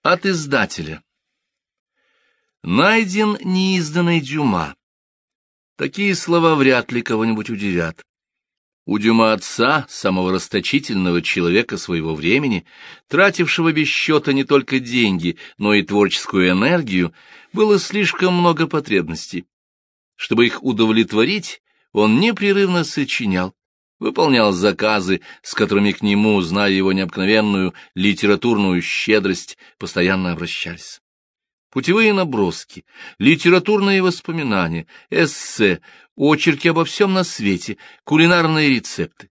От издателя. Найден неизданный Дюма. Такие слова вряд ли кого-нибудь удивят. У Дюма отца, самого расточительного человека своего времени, тратившего без счета не только деньги, но и творческую энергию, было слишком много потребностей. Чтобы их удовлетворить, он непрерывно сочинял, выполнял заказы, с которыми к нему, зная его необыкновенную литературную щедрость, постоянно обращались. Путевые наброски, литературные воспоминания, эссе, очерки обо всем на свете, кулинарные рецепты.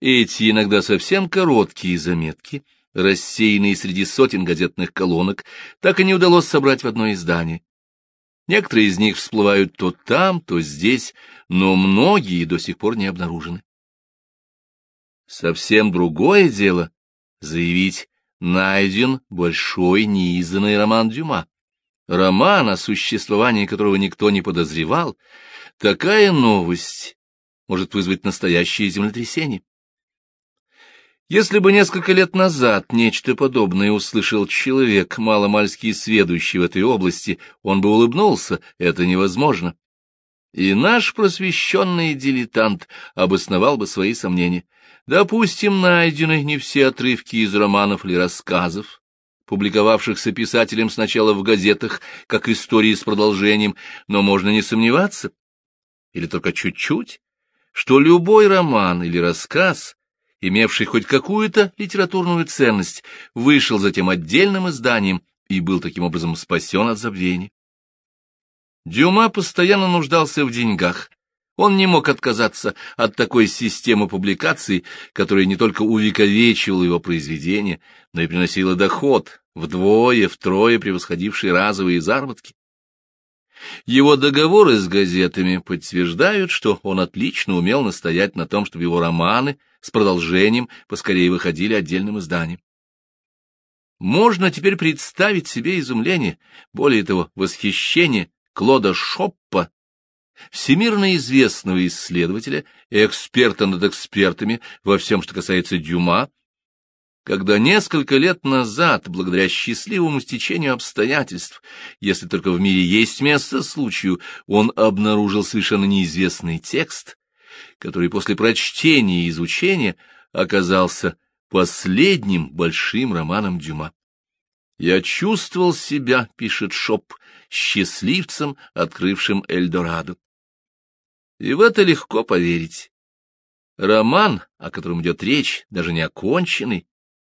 Эти иногда совсем короткие заметки, рассеянные среди сотен газетных колонок, так и не удалось собрать в одно издание. Некоторые из них всплывают то там, то здесь, но многие до сих пор не обнаружены. Совсем другое дело заявить найден большой неизданный роман Дюма. Роман, о существовании которого никто не подозревал, такая новость может вызвать настоящее землетрясение. Если бы несколько лет назад нечто подобное услышал человек, маломальски сведущий в этой области, он бы улыбнулся, это невозможно. И наш просвещенный дилетант обосновал бы свои сомнения. Допустим, найдены не все отрывки из романов или рассказов, публиковавшихся писателем сначала в газетах, как истории с продолжением, но можно не сомневаться, или только чуть-чуть, что любой роман или рассказ, имевший хоть какую-то литературную ценность, вышел затем отдельным изданием и был таким образом спасен от забвения. Дюма постоянно нуждался в деньгах, он не мог отказаться от такой системы публикаций, которая не только увековечивала его произведения, но и приносила доход, вдвое, втрое превосходивший разовые заработки. Его договоры с газетами подтверждают, что он отлично умел настоять на том, чтобы его романы с продолжением поскорее выходили отдельным изданием. Можно теперь представить себе изумление, более того, восхищение Клода Шоппа всемирно известного исследователя и эксперта над экспертами во всем, что касается Дюма, когда несколько лет назад, благодаря счастливому стечению обстоятельств, если только в мире есть место случаю, он обнаружил совершенно неизвестный текст, который после прочтения и изучения оказался последним большим романом Дюма. «Я чувствовал себя, — пишет Шоп, — счастливцем, открывшим Эльдорадо. И в это легко поверить. Роман, о котором идет речь, даже не оконченный,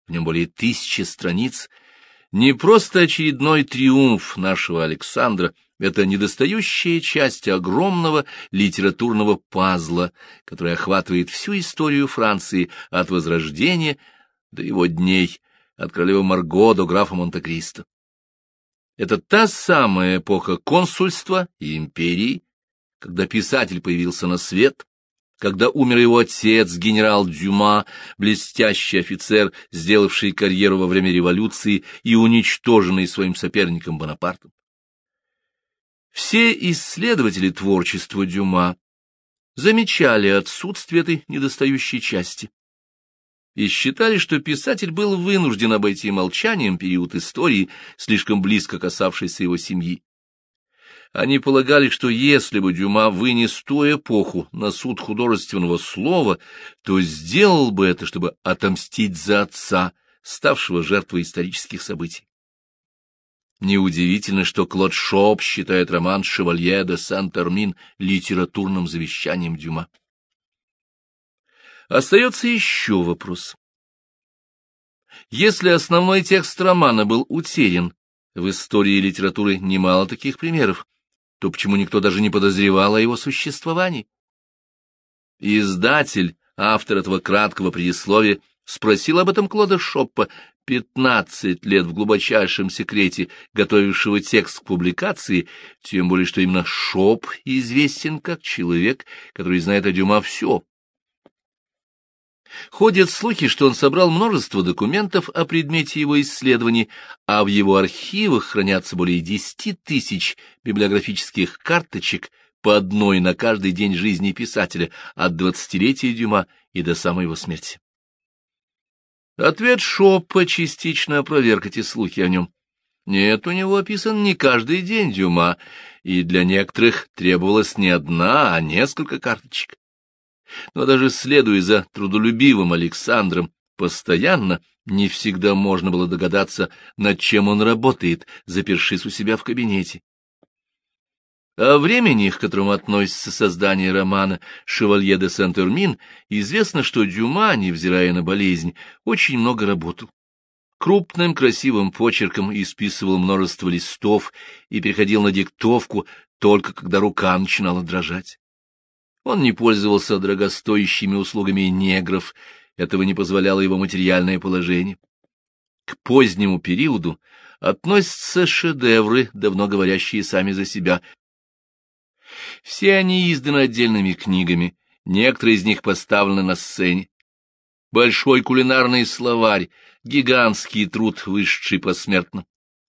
в нем более тысячи страниц, не просто очередной триумф нашего Александра, это недостающая часть огромного литературного пазла, который охватывает всю историю Франции от Возрождения до его дней, от королевы Марго до графа Монте-Кристо. Это та самая эпоха консульства и империи, когда писатель появился на свет, когда умер его отец, генерал Дюма, блестящий офицер, сделавший карьеру во время революции и уничтоженный своим соперником Бонапартом. Все исследователи творчества Дюма замечали отсутствие этой недостающей части и считали, что писатель был вынужден обойти молчанием период истории, слишком близко касавшейся его семьи. Они полагали, что если бы Дюма вынес ту эпоху на суд художественного слова, то сделал бы это, чтобы отомстить за отца, ставшего жертвой исторических событий. Неудивительно, что Клод Шоп считает роман «Шевалье де Сент-Эрмин» литературным завещанием Дюма. Остается еще вопрос. Если основной текст романа был утерян, в истории литературы немало таких примеров, то почему никто даже не подозревал о его существовании? Издатель, автор этого краткого предисловия, спросил об этом Клода Шоппа, пятнадцать лет в глубочайшем секрете готовившего текст к публикации, тем более что именно Шоп известен как человек, который знает о Дюма все, Ходят слухи, что он собрал множество документов о предмете его исследований, а в его архивах хранятся более десяти тысяч библиографических карточек по одной на каждый день жизни писателя от двадцатилетия Дюма и до самой его смерти. Ответ Шоппа частично опроверг эти слухи о нем. Нет, у него описан не каждый день Дюма, и для некоторых требовалась не одна, а несколько карточек. Но даже следуя за трудолюбивым Александром, постоянно не всегда можно было догадаться, над чем он работает, запершись у себя в кабинете. О времени, к которому относится создание романа «Шевалье де Сент-Эрмин», известно, что Дюма, невзирая на болезнь, очень много работал крупным красивым почерком исписывал множество листов и переходил на диктовку только когда рука начинала дрожать. Он не пользовался дорогостоящими услугами негров, этого не позволяло его материальное положение. К позднему периоду относятся шедевры, давно говорящие сами за себя. Все они изданы отдельными книгами, некоторые из них поставлены на сцене. Большой кулинарный словарь, гигантский труд, вышедший посмертно.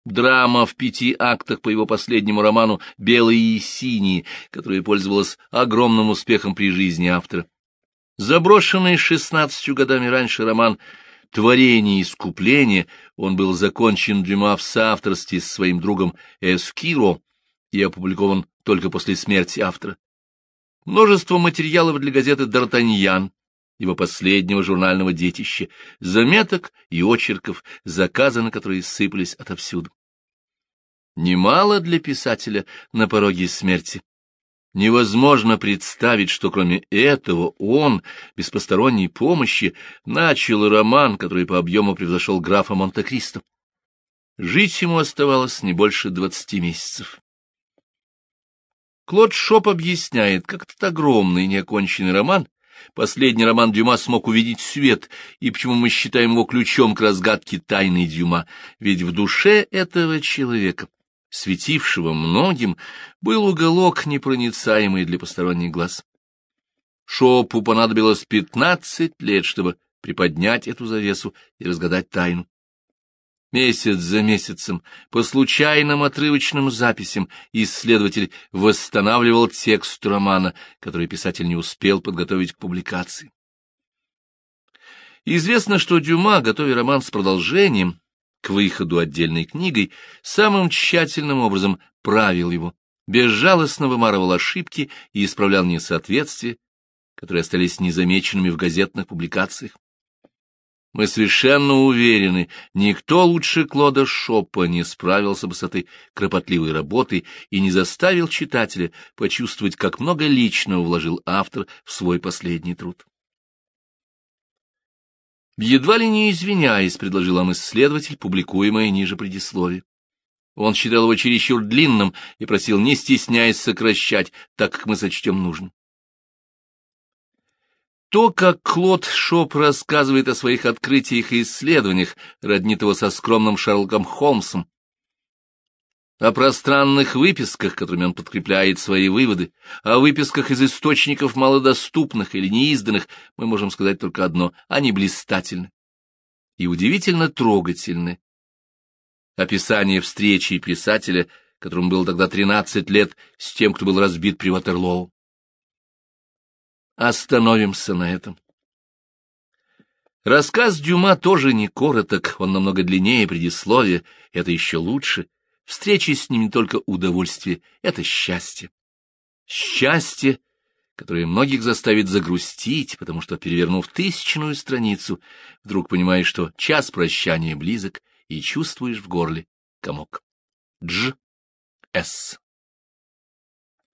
Драма в пяти актах по его последнему роману «Белые и синие», которая пользовалась огромным успехом при жизни автора. Заброшенный шестнадцатью годами раньше роман «Творение искупления», он был закончен Дюма в соавторстве с своим другом Эскиро и опубликован только после смерти автора. Множество материалов для газеты «Д'Артаньян», его последнего журнального детища, заметок и очерков, заказы на которые сыпались отовсюду. Немало для писателя на пороге смерти. Невозможно представить, что кроме этого он, без посторонней помощи, начал роман, который по объему превзошел графа Монте-Кристо. Жить ему оставалось не больше двадцати месяцев. Клод Шоп объясняет, как этот огромный неоконченный роман Последний роман Дюма смог увидеть свет, и почему мы считаем его ключом к разгадке тайны Дюма, ведь в душе этого человека, светившего многим, был уголок, непроницаемый для посторонних глаз. Шопу понадобилось пятнадцать лет, чтобы приподнять эту завесу и разгадать тайну. Месяц за месяцем, по случайным отрывочным записям, исследователь восстанавливал текст романа, который писатель не успел подготовить к публикации. Известно, что Дюма, готовя роман с продолжением, к выходу отдельной книгой, самым тщательным образом правил его, безжалостно вымарывал ошибки и исправлял несоответствия, которые остались незамеченными в газетных публикациях. Мы совершенно уверены, никто лучше Клода Шоппа не справился бы с этой кропотливой работой и не заставил читателя почувствовать, как много личного вложил автор в свой последний труд. Едва ли не извиняясь, предложил нам исследователь, публикуемое ниже предисловие. Он считал его чересчур длинным и просил, не стесняясь, сокращать, так как мы сочтем нужным. То, как Клод Шоп рассказывает о своих открытиях и исследованиях, роднит его со скромным Шерлоком Холмсом, о пространных выписках, которыми он подкрепляет свои выводы, о выписках из источников малодоступных или неизданных, мы можем сказать только одно — они блистательны и удивительно трогательны. Описание встречи писателя, которому было тогда тринадцать лет, с тем, кто был разбит при Ватерлоу. Остановимся на этом. Рассказ Дюма тоже не короток, он намного длиннее предисловия, это еще лучше. Встречи с ним не только удовольствие, это счастье. Счастье, которое многих заставит загрустить, потому что, перевернув тысячную страницу, вдруг понимаешь, что час прощания близок, и чувствуешь в горле комок. Дж. С.